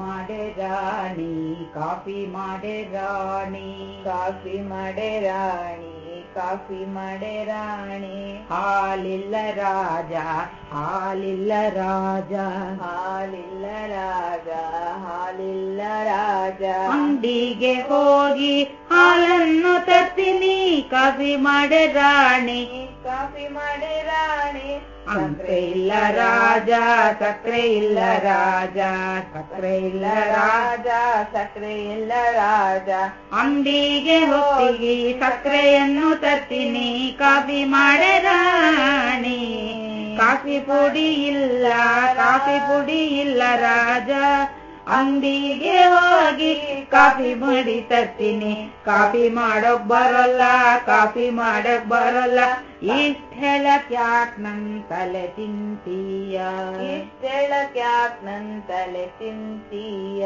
ಮಾಡೆ ರಾಣಿ ಕಾಫಿ ಮಾಡೆ ರಾಣಿ ಕಾಫಿ ಮಾಡೆ ರಾಣಿ ಕಾಫಿ ಮಾಡೆ ರಾಣಿ ಹಾಲಿಲ್ಲ ರಾಜ ಹಾಲಿಲ್ಲ ರಾಜ ಹಾಲಿಲ್ಲ ರಾಜ ಹಾಲಿಲ್ಲ ರಾಜ ಅಂಗಡಿಗೆ ಹೋಗಿ ಹಾಲನ್ನು ತರ್ತೀನಿ ಕಾಫಿ ಮಾಡೆ ರಾಣಿ ಕಾಫಿ ಮಾಡೆ ರಾಣಿ ಇಲ್ಲ ರಾಜ ಸಕ್ರೆ ಇಲ್ಲ ರಾಜ ಸಕ್ರೆ ಇಲ್ಲ ರಾಜ ಸಕ್ರೆ ಇಲ್ಲ ರಾಜ. ಅಂಬಿಗೆ ಹೋಗಿ ಸಕ್ರೆಯನ್ನು ತರ್ತೀನಿ, ಕಾಫಿ ಮಾಡೆ ರಾಣಿ. ಕಾಫಿ ಪುಡಿ ಇಲ್ಲ, ಕಾಫಿ ಪುಡಿ ಇಲ್ಲ ರಾಜ. ಅಂಗಡಿಗೆ ಹೋಗಿ ಕಾಫಿ ಮಾಡಿ ತರ್ತೀನಿ. ಕಾಫಿ ಮಾಡೋಕ್ ಬರಲ್ಲ, ಕಾಫಿ ಮಾಡಕ್ ಬರಲ್ಲ. ಇಷ್ಟ ಹೇಳಕ್ ಯಾಕ್ ನನ್ ತಲೆ ತಿಂತೀಯ. ಇಷ್ಟೆಳಕ್ ಯಾಕ್ ನನ್ ತಲೆ ತಿಂತೀಯ.